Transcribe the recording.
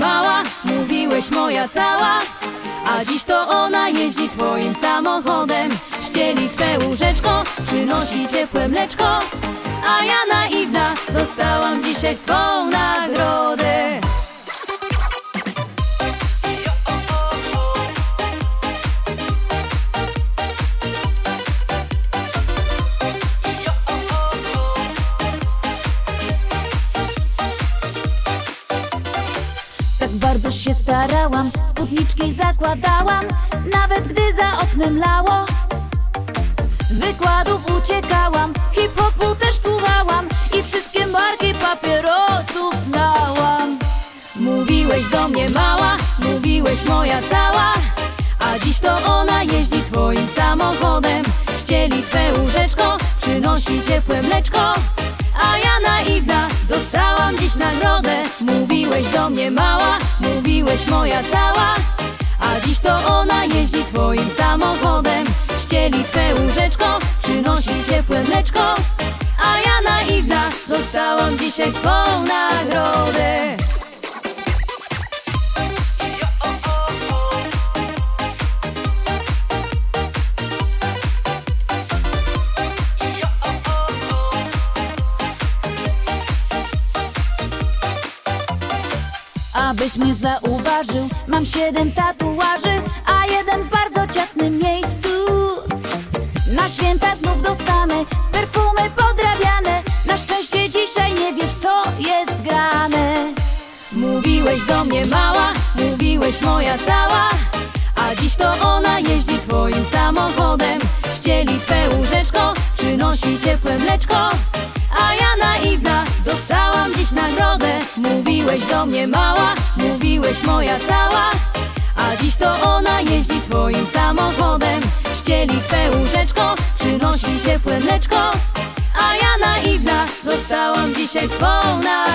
mała, mówiłeś moja cała. A dziś to ona jeździ twoim samochodem. Ścieli twe łóżeczko, przynosi ciepłe mleczko. A ja naiwna dostałam dzisiaj swą nagrodę Bardzo się starałam, spódniczki zakładałam Nawet gdy za oknem lało. Z wykładów uciekałam, hip-hopu też słuchałam I wszystkie marki papierosów znałam. Mówiłeś do mnie mała, mówiłeś moja cała A dziś to ona jeździ twoim samochodem. Ścieli twe łóżeczko, przynosi ciepłe mleczko A ja naiwna dostałam dziś nagrodę. Mówiłeś do mnie mała, mówiłeś moja cała A dziś to ona jeździ twoim samochodem. Ścieli twe łóżeczko, przynosi ciepłe mleczko A ja naiwna dostałam dzisiaj swą Abyś mnie zauważył, mam siedem tatuaży, a jeden w bardzo ciasnym miejscu. Na święta znów dostanę perfumy podrabiane. Na szczęście dzisiaj nie wiesz, co jest grane. Mówiłeś do mnie mała, mówiłeś moja cała, a dziś to ona jeździ twoim samochodem. Ścieli twe łóżeczko, przynosi ciepłe Mówiłeś do mnie mała, mówiłeś moja cała, a dziś to ona jeździ twoim samochodem. Ścieli twe łóżeczko, przynosi ciepłe mleczko, a ja naiwna dostałam dzisiaj swą nagrodę.